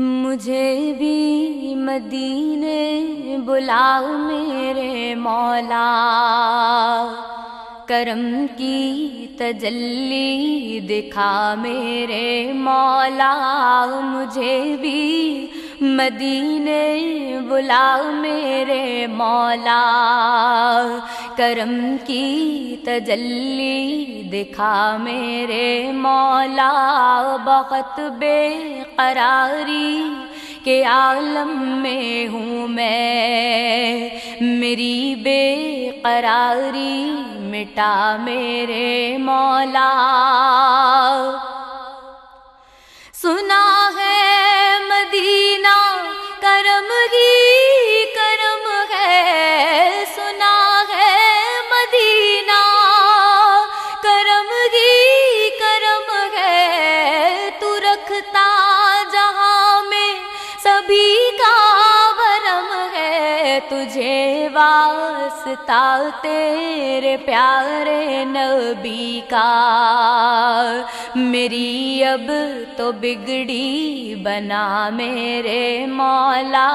مجھے بھی مدینے بلاؤ میرے مولا۔ کرم کی تجلی دکھا میرے مولا۔ مجھے بھی مدینے بلا میرے مولا، کرم کی تجلی دکھا میرے مولا، بہت بے قراری کے عالم میں ہوں میں، میری بے قراری مٹا میرے مولا۔ سنا رکھتا جہاں میں سبھی کا برم ہے تجھے واسطہ تیرے پیارے نبی کا۔ میری اب تو بگڑی بنا، میرے مولا،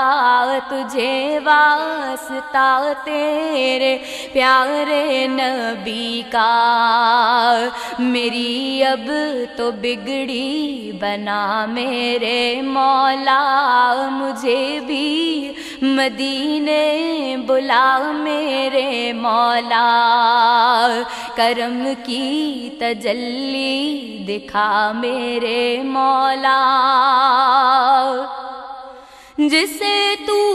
تجھے واسطہ تیرے پیارے نبی کا۔ میری اب تو بگڑی بنا، میرے مولا، مجھے بھی مدینے بلا میرے مولا کرم کی تجلی دکھا میرے مولا جسے تو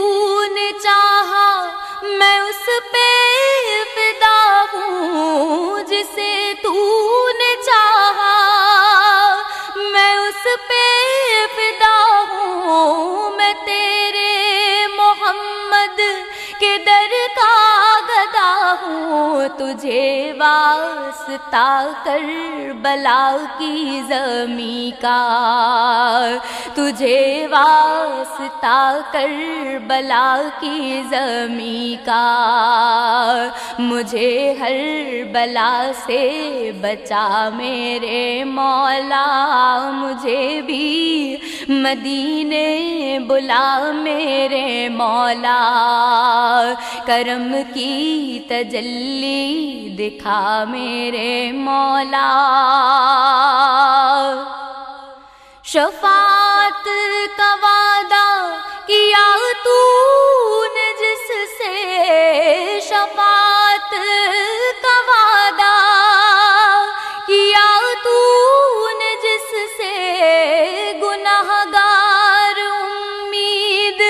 ہوں تجھے واسطہ کر بلا کی زمیں کا۔ تجھے واسطہ کر بلا کی زمیں کا۔ مجھے ہر بلا سے بچا میرے مولا۔ مجھے بھی مدینے بلا میرے مولا۔ کرم کی تجلی دکھا میرے مولا۔ شفاعت کا وعدہ کیا تو نے جس سے شفاعت کا وعدہ کیا تو نے جس سے گناہ گار امید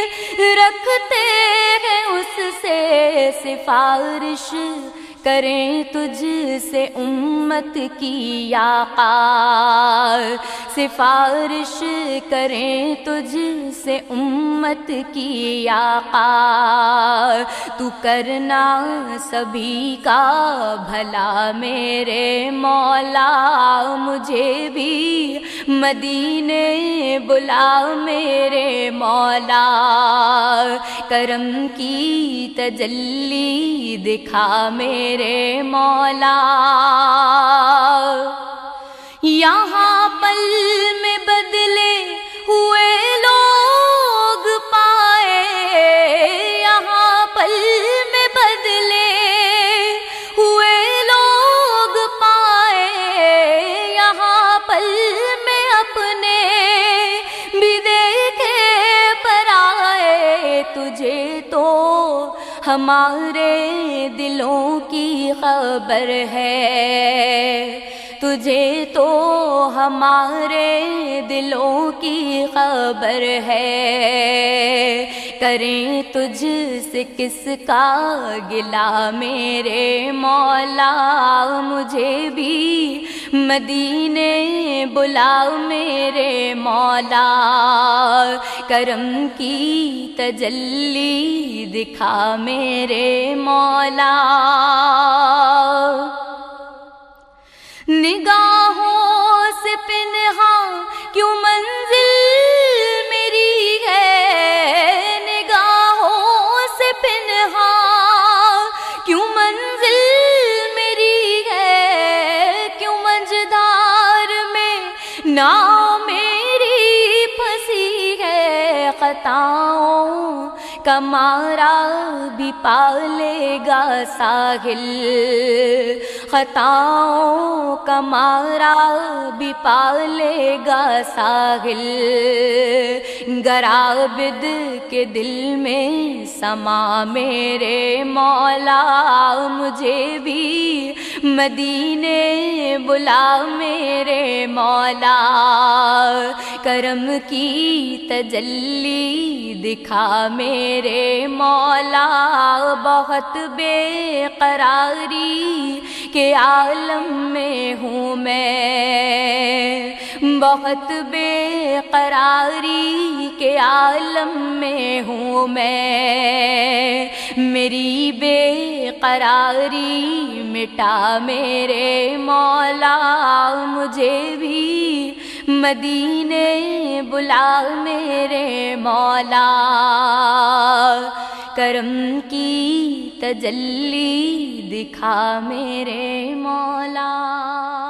رکھتے ہیں، اس سے سفارش کریں تجھ سے امت کی آقا سفارش کریں تجھ سے امت کی آقا تو کرنا سبھی کا بھلا میرے مولا، مجھے بھی مدینے بلا میرے مولا۔ کرم کی تجلی دکھا میرے مولا یہاں ہمارے دلوں کی خبر ہے۔ تجھے تو ہمارے دلوں کی خبر ہے۔ کریں تجھ سے کس کا گلا میرے مولا، مجھے بھی مدینے بلاؤ میرے مولا کرم کی تجلی دکھا میرے مولا۔ نگاہ منجدار میری پھنسی ہے خطاؤں کمارا بھی پالے گا ساحل۔ خطاؤں کمارا بھی پالے گا ساحل۔ گرابد کے دل میں سما میرے مولا، مجھے بھی مدینے بلا میرے مولا، کرم کی تجلی دکھا میرے مولا۔ بہت بے قراری کے عالم میں ہوں میں۔ بہت بے قراری کے عالم میں ہوں میں۔ میری بے قراری مٹا میرے مولا، مجھے بھی مدینے بلا میرے مولا۔ کرم کی تجلی دکھا میرے مولا۔